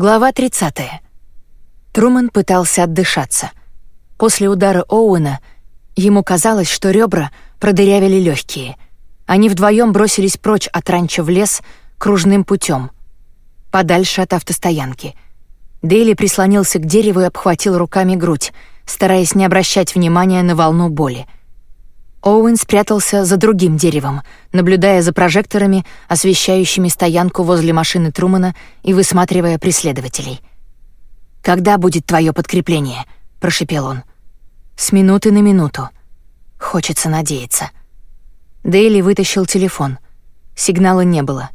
Глава 30. Труман пытался отдышаться. После удара Оуэна ему казалось, что ребра продырявили легкие. Они вдвоем бросились прочь от ранчо в лес кружным путем, подальше от автостоянки. Дейли прислонился к дереву и обхватил руками грудь, стараясь не обращать внимания на волну боли. Оуэн спрятался за другим деревом, наблюдая за прожекторами, освещающими стоянку возле машины Трумана и высматривая преследователей. «Когда будет твое подкрепление?» — прошепел он. «С минуты на минуту. Хочется надеяться». Дейли вытащил телефон. Сигнала не было.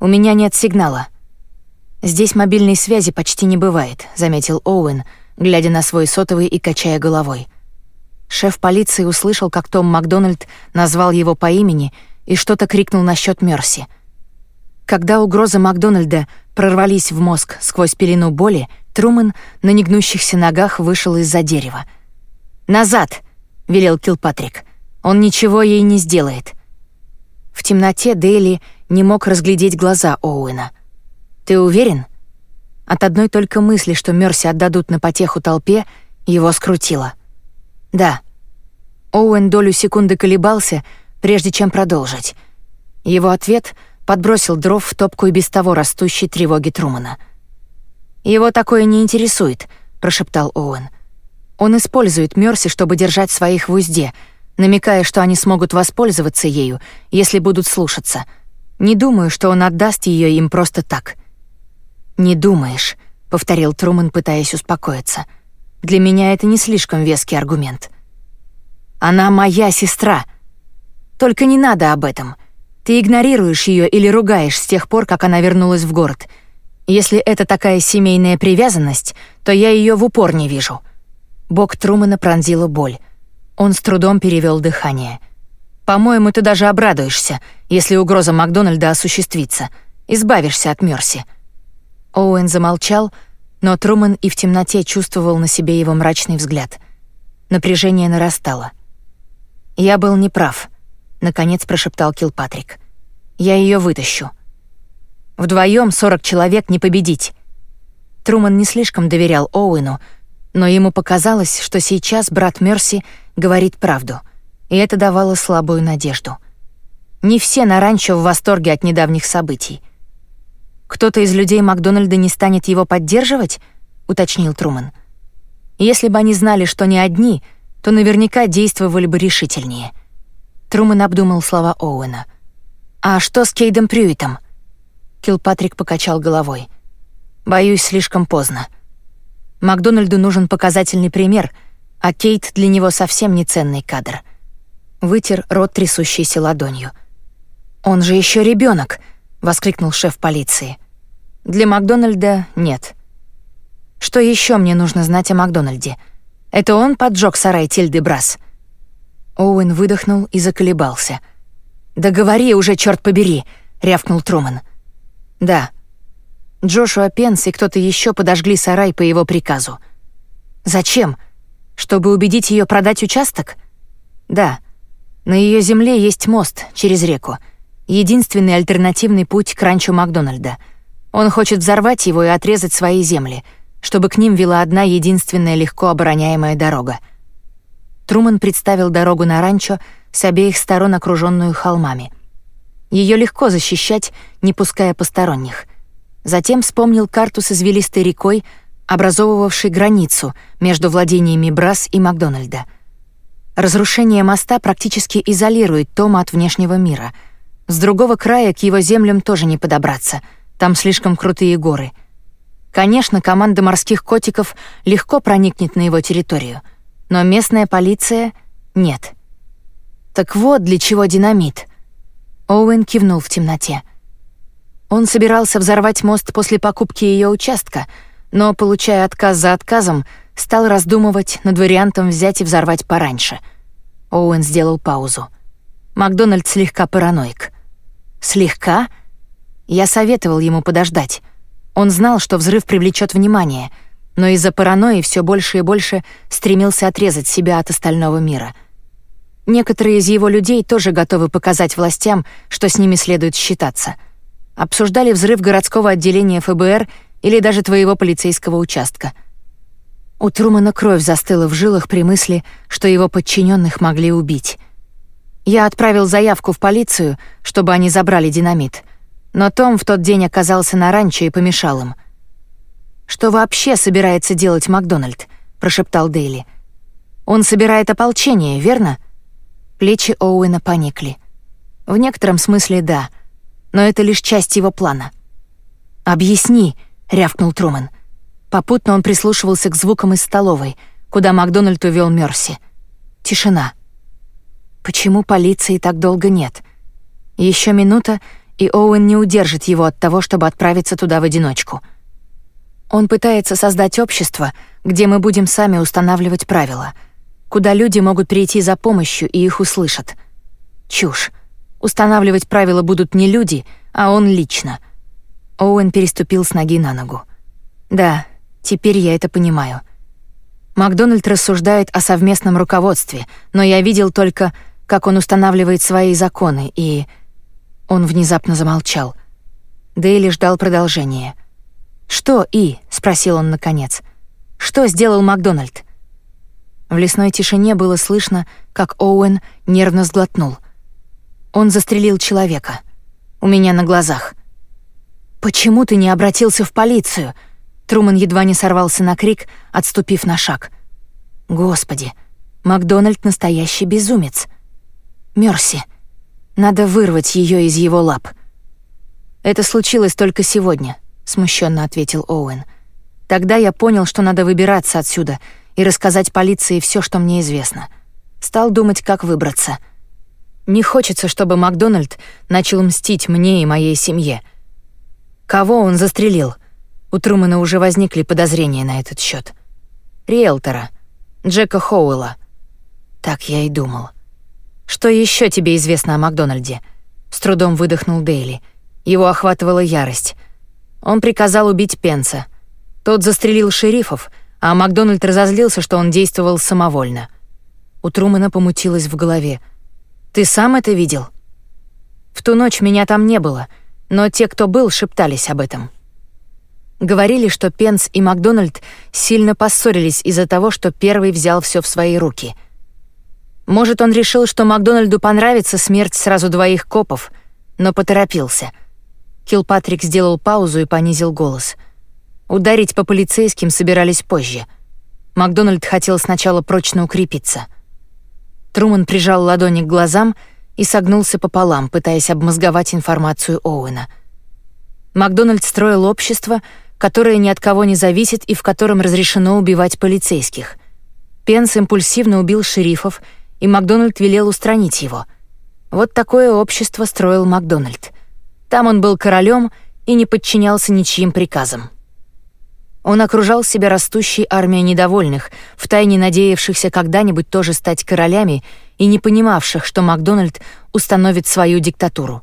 «У меня нет сигнала». «Здесь мобильной связи почти не бывает», — заметил Оуэн, глядя на свой сотовый и качая головой. Шеф полиции услышал, как Том Макдональд назвал его по имени и что-то крикнул насчет Мерси. Когда угрозы Макдональда прорвались в мозг сквозь пелену боли, Трумэн на негнущихся ногах вышел из-за дерева. «Назад!» — велел Килпатрик. «Он ничего ей не сделает». В темноте Дейли не мог разглядеть глаза Оуэна. «Ты уверен?» От одной только мысли, что Мерси отдадут на потеху толпе, его скрутило. «Да». Оуэн долю секунды колебался, прежде чем продолжить. Его ответ подбросил дров в топку и без того растущей тревоги Трумана. «Его такое не интересует», — прошептал Оуэн. «Он использует Мёрси, чтобы держать своих в узде, намекая, что они смогут воспользоваться ею, если будут слушаться. Не думаю, что он отдаст ее им просто так». «Не думаешь», — повторил Труман, пытаясь успокоиться. — для меня это не слишком веский аргумент. Она моя сестра. Только не надо об этом. Ты игнорируешь ее или ругаешь с тех пор, как она вернулась в город. Если это такая семейная привязанность, то я ее в упор не вижу. Бок Трумана пронзила боль. Он с трудом перевел дыхание. По-моему, ты даже обрадуешься, если угроза Макдональда осуществится. Избавишься от Мерси. Оуэн замолчал, но Труман и в темноте чувствовал на себе его мрачный взгляд. Напряжение нарастало. «Я был неправ», — наконец прошептал Килпатрик. «Я ее вытащу. Вдвоем сорок человек не победить». Труман не слишком доверял Оуэну, но ему показалось, что сейчас брат Мерси говорит правду, и это давало слабую надежду. Не все на ранчо в восторге от недавних событий. «Кто-то из людей Макдональда не станет его поддерживать?» — уточнил Труман. «Если бы они знали, что не одни, то наверняка действовали бы решительнее». Труман обдумал слова Оуэна. «А что с Кейдом Прюитом?» Килпатрик покачал головой. «Боюсь, слишком поздно. Макдональду нужен показательный пример, а Кейт для него совсем не ценный кадр». Вытер рот трясущейся ладонью. «Он же еще ребенок, воскликнул шеф полиции. Для Макдональда нет. Что еще мне нужно знать о Макдональде? Это он поджег сарай Тильды Брас. Оуэн выдохнул и заколебался. «Да говори уже, черт побери!» — рявкнул Труман. «Да. Джошуа Пенс и кто-то еще подожгли сарай по его приказу. Зачем? Чтобы убедить ее продать участок? Да. На ее земле есть мост через реку единственный альтернативный путь к ранчо Макдональда. Он хочет взорвать его и отрезать свои земли, чтобы к ним вела одна единственная легко обороняемая дорога. Труман представил дорогу на ранчо с обеих сторон окруженную холмами. Ее легко защищать, не пуская посторонних. Затем вспомнил карту с извилистой рекой, образовывавшей границу между владениями Брас и Макдональда. Разрушение моста практически изолирует Тома от внешнего мира — с другого края к его землям тоже не подобраться. Там слишком крутые горы. Конечно, команда морских котиков легко проникнет на его территорию, но местная полиция — нет. Так вот для чего динамит. Оуэн кивнул в темноте. Он собирался взорвать мост после покупки ее участка, но, получая отказ за отказом, стал раздумывать над вариантом взять и взорвать пораньше. Оуэн сделал паузу. Макдональд слегка параноик. Слегка? Я советовал ему подождать. Он знал, что взрыв привлечет внимание, но из-за паранойи все больше и больше стремился отрезать себя от остального мира. Некоторые из его людей тоже готовы показать властям, что с ними следует считаться. Обсуждали взрыв городского отделения ФБР или даже твоего полицейского участка. У Трумана кровь застыла в жилах при мысли, что его подчиненных могли убить. Я отправил заявку в полицию, чтобы они забрали динамит. Но Том в тот день оказался на ранчо и помешал им. «Что вообще собирается делать Макдональд?» — прошептал Дейли. «Он собирает ополчение, верно?» Плечи Оуэна поникли. В некотором смысле да, но это лишь часть его плана. «Объясни», — рявкнул Труман. Попутно он прислушивался к звукам из столовой, куда Макдональд увел Мерси. Тишина. Почему полиции так долго нет? Еще минута, и Оуэн не удержит его от того, чтобы отправиться туда в одиночку. Он пытается создать общество, где мы будем сами устанавливать правила, куда люди могут прийти за помощью и их услышат. Чушь. Устанавливать правила будут не люди, а он лично. Оуэн переступил с ноги на ногу. Да, Теперь я это понимаю. Макдональд рассуждает о совместном руководстве, но я видел только, как он устанавливает свои законы, и... Он внезапно замолчал. Дейли ждал продолжения. «Что «и»?» — спросил он наконец. «Что сделал Макдональд?» В лесной тишине было слышно, как Оуэн нервно сглотнул. Он застрелил человека. У меня на глазах. «Почему ты не обратился в полицию?» Труман едва не сорвался на крик, отступив на шаг. «Господи, Макдональд настоящий безумец. Мерси, надо вырвать ее из его лап». «Это случилось только сегодня», — смущенно ответил Оуэн. «Тогда я понял, что надо выбираться отсюда и рассказать полиции все, что мне известно. Стал думать, как выбраться. Не хочется, чтобы Макдональд начал мстить мне и моей семье. Кого он застрелил?» У Трумана уже возникли подозрения на этот счет. Риэлтора, Джека Хоуэлла. Так я и думал. Что еще тебе известно о Макдональде? С трудом выдохнул Дейли. Его охватывала ярость. Он приказал убить Пенса. Тот застрелил шерифов, а Макдональд разозлился, что он действовал самовольно. У Трумана помутилось в голове. «Ты сам это видел?» «В ту ночь меня там не было, но те, кто был, шептались об этом». Говорили, что Пенс и Макдональд сильно поссорились из-за того, что первый взял все в свои руки. Может, он решил, что Макдональду понравится смерть сразу двоих копов, но поторопился. Килпатрик сделал паузу и понизил голос. Ударить по полицейским собирались позже. Макдональд хотел сначала прочно укрепиться. Труман прижал ладони к глазам и согнулся пополам, пытаясь обмозговать информацию Оуэна. Макдональд строил общество — которое ни от кого не зависит и в котором разрешено убивать полицейских. Пенс импульсивно убил шерифов, и Макдональд велел устранить его. Вот такое общество строил Макдональд. Там он был королем и не подчинялся ничьим приказам. Он окружал себя растущей армией недовольных, втайне надеявшихся когда-нибудь тоже стать королями и не понимавших, что Макдональд установит свою диктатуру.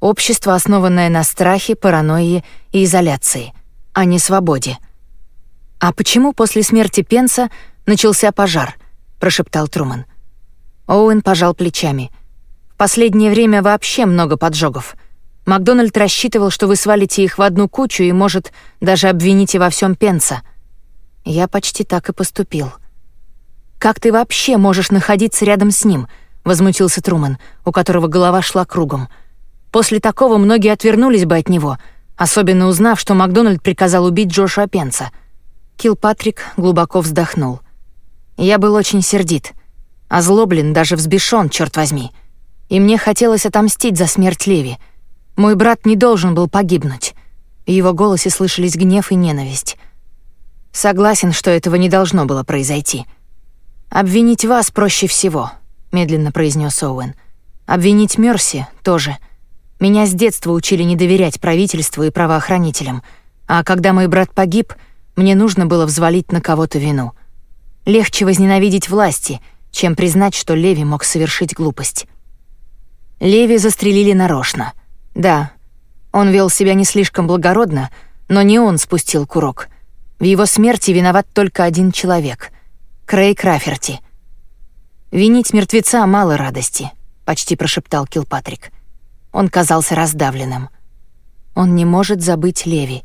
Общество, основанное на страхе, паранойи и изоляции, а не свободе. «А почему после смерти Пенса начался пожар?» — прошептал Труман. Оуэн пожал плечами. «В последнее время вообще много поджогов. Макдональд рассчитывал, что вы свалите их в одну кучу и, может, даже обвините во всем Пенса. Я почти так и поступил». «Как ты вообще можешь находиться рядом с ним?» — возмутился Труман, у которого голова шла кругом — После такого многие отвернулись бы от него, особенно узнав, что Макдональд приказал убить Джошуа Пенса. Килпатрик глубоко вздохнул. Я был очень сердит, озлоблен, даже взбешен, черт возьми. И мне хотелось отомстить за смерть Леви. Мой брат не должен был погибнуть. В его голосе слышались гнев и ненависть. Согласен, что этого не должно было произойти. «Обвинить вас проще всего», — медленно произнес Оуэн. «Обвинить Мерси тоже». Меня с детства учили не доверять правительству и правоохранителям, а когда мой брат погиб, мне нужно было взвалить на кого-то вину. Легче возненавидеть власти, чем признать, что Леви мог совершить глупость. Леви застрелили нарочно. Да, он вел себя не слишком благородно, но не он спустил курок. В его смерти виноват только один человек — Крейг Раферти. «Винить мертвеца мало радости», — почти прошептал Килпатрик. Он казался раздавленным. Он не может забыть Леви.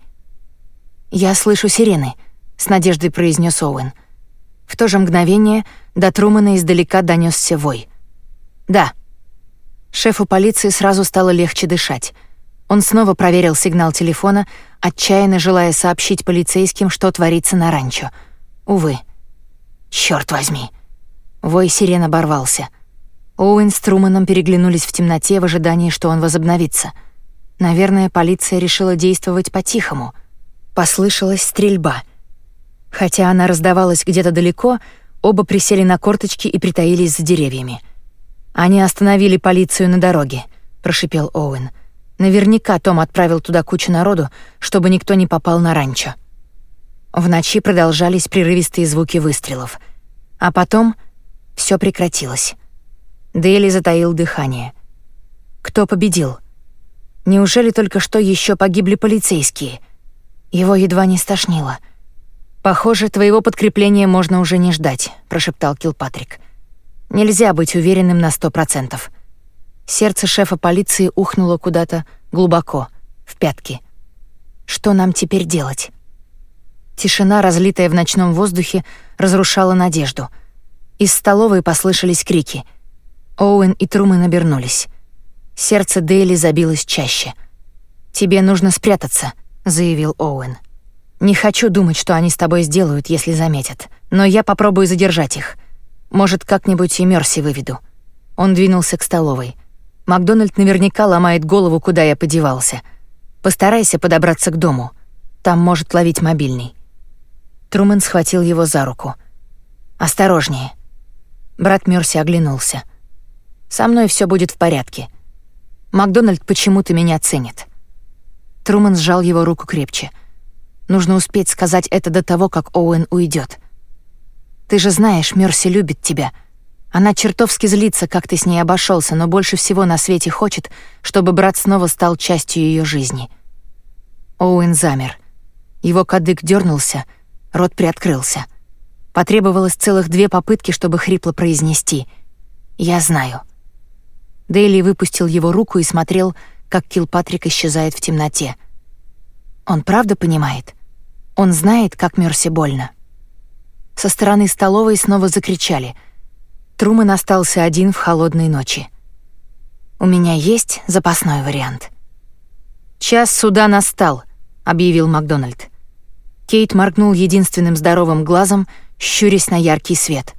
«Я слышу сирены», — с надеждой произнес Оуэн. В то же мгновение до Трумана издалека донесся вой. «Да». Шефу полиции сразу стало легче дышать. Он снова проверил сигнал телефона, отчаянно желая сообщить полицейским, что творится на ранчо. Увы. Черт возьми!» Вой сирен оборвался. Оуэн с Труманом переглянулись в темноте в ожидании, что он возобновится. Наверное, полиция решила действовать по-тихому. Послышалась стрельба. Хотя она раздавалась где-то далеко, оба присели на корточки и притаились за деревьями. «Они остановили полицию на дороге», — прошипел Оуэн. «Наверняка Том отправил туда кучу народу, чтобы никто не попал на ранчо». В ночи продолжались прерывистые звуки выстрелов. А потом все прекратилось. Дейли затаил дыхание. Кто победил? Неужели только что еще погибли полицейские? Его едва не стошнило. «Похоже, твоего подкрепления можно уже не ждать», — прошептал Килпатрик. «Нельзя быть уверенным на сто процентов». Сердце шефа полиции ухнуло куда-то глубоко, в пятки. «Что нам теперь делать?» Тишина, разлитая в ночном воздухе, разрушала надежду. Из столовой послышались крики — Оуэн и Трумэн обернулись. Сердце Дейли забилось чаще. «Тебе нужно спрятаться», — заявил Оуэн. «Не хочу думать, что они с тобой сделают, если заметят, но я попробую задержать их. Может, как-нибудь и Мерси выведу». Он двинулся к столовой. «Макдональд наверняка ломает голову, куда я подевался. Постарайся подобраться к дому. Там может ловить мобильный». Трумэн схватил его за руку. «Осторожнее». Брат Мерси оглянулся. Со мной все будет в порядке. Макдональд почему-то меня ценит». Труман сжал его руку крепче. Нужно успеть сказать это до того, как Оуэн уйдет. «Ты же знаешь, Мерси любит тебя. Она чертовски злится, как ты с ней обошелся, но больше всего на свете хочет, чтобы брат снова стал частью ее жизни». Оуэн замер. Его кадык дернулся, рот приоткрылся. Потребовалось целых две попытки, чтобы хрипло произнести «Я знаю». Дейли выпустил его руку и смотрел, как Килпатрик исчезает в темноте. Он правда понимает? Он знает, как Мерси больно. Со стороны столовой снова закричали. Трумэн остался один в холодной ночи. «У меня есть запасной вариант». «Час суда настал», — объявил Макдональд. Кейт моргнул единственным здоровым глазом, щурясь на яркий свет.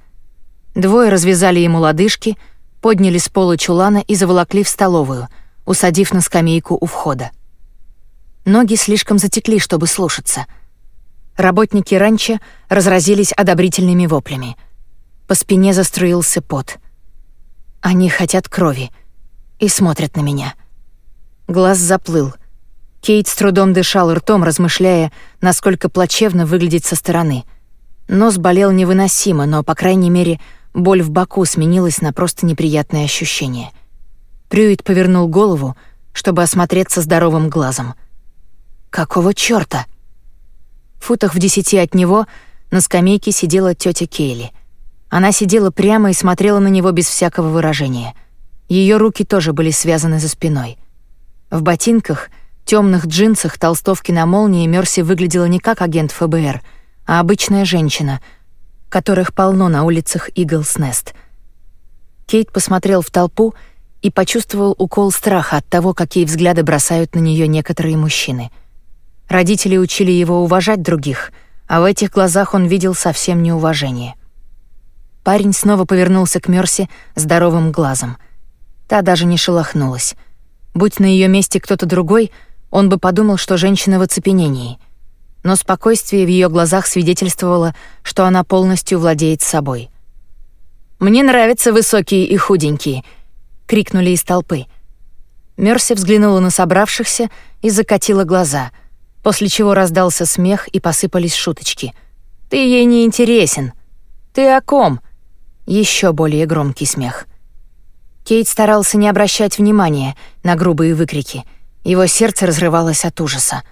Двое развязали ему лодыжки — подняли с пола чулана и заволокли в столовую, усадив на скамейку у входа. Ноги слишком затекли, чтобы слушаться. Работники ранчо разразились одобрительными воплями. По спине заструился пот. Они хотят крови и смотрят на меня. Глаз заплыл. Кейт с трудом дышал ртом, размышляя, насколько плачевно выглядит со стороны. Нос болел невыносимо, но, по крайней мере, Боль в боку сменилась на просто неприятное ощущение. Прюит повернул голову, чтобы осмотреться здоровым глазом. «Какого чёрта?» Футах в десяти от него на скамейке сидела тётя Кейли. Она сидела прямо и смотрела на него без всякого выражения. Её руки тоже были связаны за спиной. В ботинках, тёмных джинсах, толстовке на молнии Мерси выглядела не как агент ФБР, а обычная женщина — которых полно на улицах Иглс-Нест. Кейт посмотрел в толпу и почувствовал укол страха от того, какие взгляды бросают на нее некоторые мужчины. Родители учили его уважать других, а в этих глазах он видел совсем неуважение. Парень снова повернулся к Мерси здоровым глазом. Та даже не шелохнулась. Будь на ее месте кто-то другой, он бы подумал, что женщина в оцепенении — но спокойствие в ее глазах свидетельствовало, что она полностью владеет собой. «Мне нравятся высокие и худенькие», — крикнули из толпы. Мерси взглянула на собравшихся и закатила глаза, после чего раздался смех и посыпались шуточки. «Ты ей не интересен. Ты о ком?» Еще более громкий смех. Кейт старался не обращать внимания на грубые выкрики. Его сердце разрывалось от ужаса.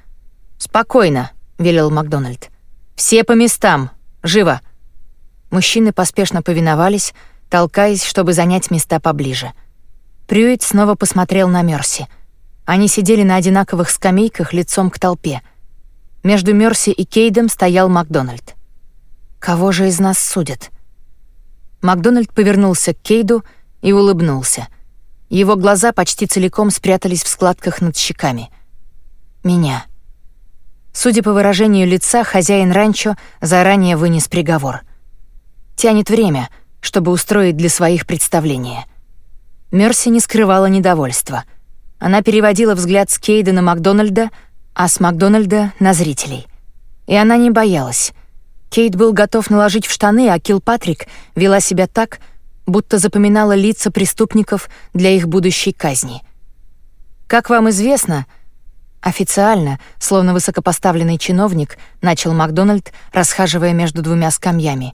«Спокойно», — велел Макдональд. «Все по местам! Живо!» Мужчины поспешно повиновались, толкаясь, чтобы занять места поближе. Прюит снова посмотрел на Мерси. Они сидели на одинаковых скамейках лицом к толпе. Между Мерси и Кейдом стоял Макдональд. «Кого же из нас судят?» Макдональд повернулся к Кейду и улыбнулся. Его глаза почти целиком спрятались в складках над щеками. «Меня». Судя по выражению лица, хозяин ранчо заранее вынес приговор. Тянет время, чтобы устроить для своих представление. Мерси не скрывала недовольства. Она переводила взгляд с Кейда на Макдональда, а с Макдональда на зрителей. И она не боялась. Кейт был готов наложить в штаны, а Килпатрик вела себя так, будто запоминала лица преступников для их будущей казни. Как вам известно, Официально, словно высокопоставленный чиновник, начал Макдональд, расхаживая между двумя скамьями.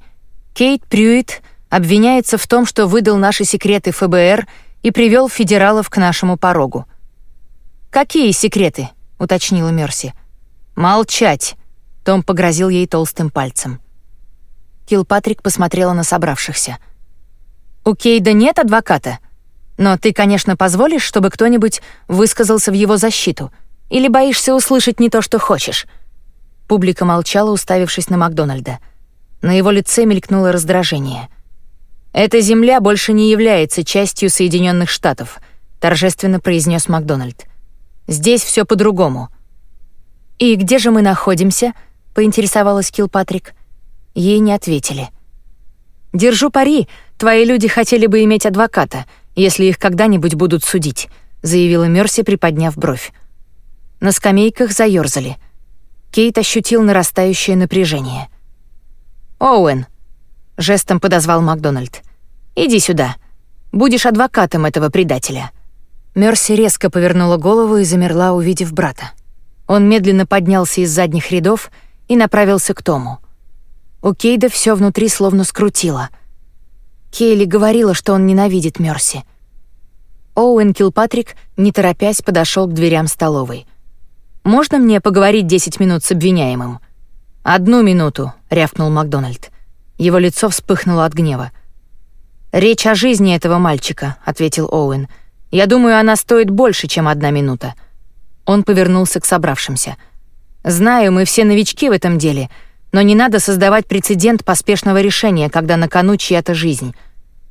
Кейт Прюит обвиняется в том, что выдал наши секреты ФБР и привел федералов к нашему порогу. «Какие секреты?» — уточнила Мерси. «Молчать!» — Том погрозил ей толстым пальцем. Килпатрик посмотрела на собравшихся. «У Кейда нет адвоката? Но ты, конечно, позволишь, чтобы кто-нибудь высказался в его защиту — или боишься услышать не то, что хочешь?» Публика молчала, уставившись на Макдональда. На его лице мелькнуло раздражение. «Эта земля больше не является частью Соединенных Штатов», торжественно произнес Макдональд. «Здесь все по-другому». «И где же мы находимся?» — поинтересовалась Килпатрик. Ей не ответили. «Держу пари, твои люди хотели бы иметь адвоката, если их когда-нибудь будут судить», — заявила Мерси, приподняв бровь. На скамейках заёрзали. Кейт ощутил нарастающее напряжение. «Оуэн», — жестом подозвал Макдональд, — «иди сюда. Будешь адвокатом этого предателя». Мерси резко повернула голову и замерла, увидев брата. Он медленно поднялся из задних рядов и направился к Тому. У Кейда все внутри словно скрутило. Кейли говорила, что он ненавидит Мерси. Оуэн Килпатрик, не торопясь, подошел к дверям столовой. Можно мне поговорить 10 минут с обвиняемым?» «Одну минуту», — рявкнул Макдональд. Его лицо вспыхнуло от гнева. «Речь о жизни этого мальчика», — ответил Оуэн. «Я думаю, она стоит больше, чем одна минута». Он повернулся к собравшимся. «Знаю, мы все новички в этом деле, но не надо создавать прецедент поспешного решения, когда на кону чья-то жизнь.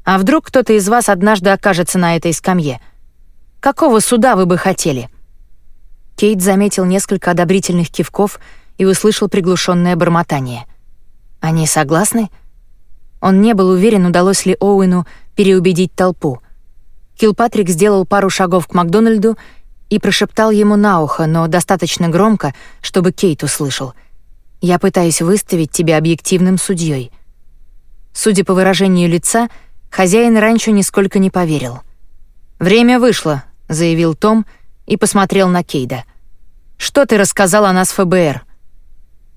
А вдруг кто-то из вас однажды окажется на этой скамье? Какого суда вы бы хотели?» Кейт заметил несколько одобрительных кивков и услышал приглушенное бормотание. «Они согласны?» Он не был уверен, удалось ли Оуэну переубедить толпу. Килпатрик сделал пару шагов к Макдональду и прошептал ему на ухо, но достаточно громко, чтобы Кейт услышал. «Я пытаюсь выставить тебя объективным судьей. Судя по выражению лица, хозяин раньше нисколько не поверил. «Время вышло», — заявил Том и посмотрел на Кейда. Что ты рассказал о нас ФБР?»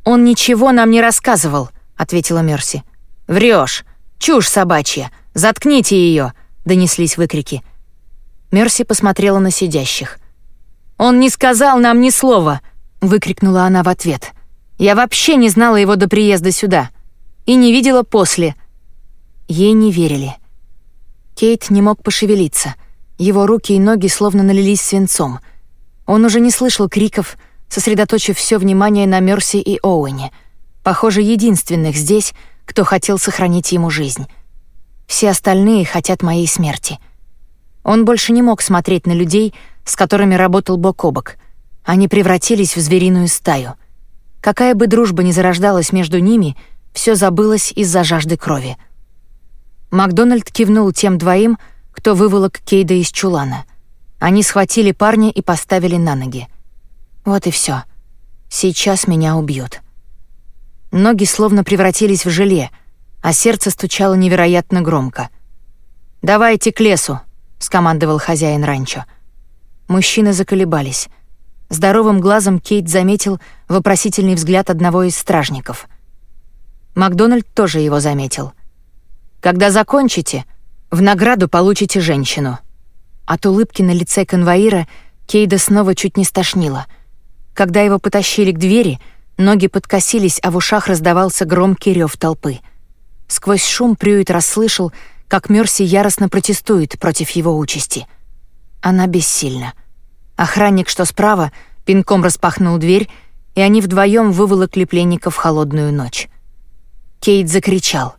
«Он ничего нам не рассказывал», — ответила Мерси. Врешь, Чушь собачья! Заткните ее! донеслись выкрики. Мерси посмотрела на сидящих. «Он не сказал нам ни слова!» — выкрикнула она в ответ. «Я вообще не знала его до приезда сюда. И не видела после». Ей не верили. Кейт не мог пошевелиться. Его руки и ноги словно налились свинцом — он уже не слышал криков, сосредоточив все внимание на Мерси и Оуэне, похоже, единственных здесь, кто хотел сохранить ему жизнь. Все остальные хотят моей смерти. Он больше не мог смотреть на людей, с которыми работал бок о бок. Они превратились в звериную стаю. Какая бы дружба ни зарождалась между ними, все забылось из-за жажды крови. Макдональд кивнул тем двоим, кто выволок Кейда из чулана — они схватили парня и поставили на ноги. Вот и все. Сейчас меня убьют. Ноги словно превратились в желе, а сердце стучало невероятно громко. «Давайте к лесу», — скомандовал хозяин ранчо. Мужчины заколебались. Здоровым глазом Кейт заметил вопросительный взгляд одного из стражников. Макдональд тоже его заметил. «Когда закончите, в награду получите женщину», от улыбки на лице конвоира Кейда снова чуть не стошнило. Когда его потащили к двери, ноги подкосились, а в ушах раздавался громкий рев толпы. Сквозь шум Прюит расслышал, как Мерси яростно протестует против его участи. Она бессильна. Охранник, что справа, пинком распахнул дверь, и они вдвоем выволокли пленника в холодную ночь. Кейт закричал.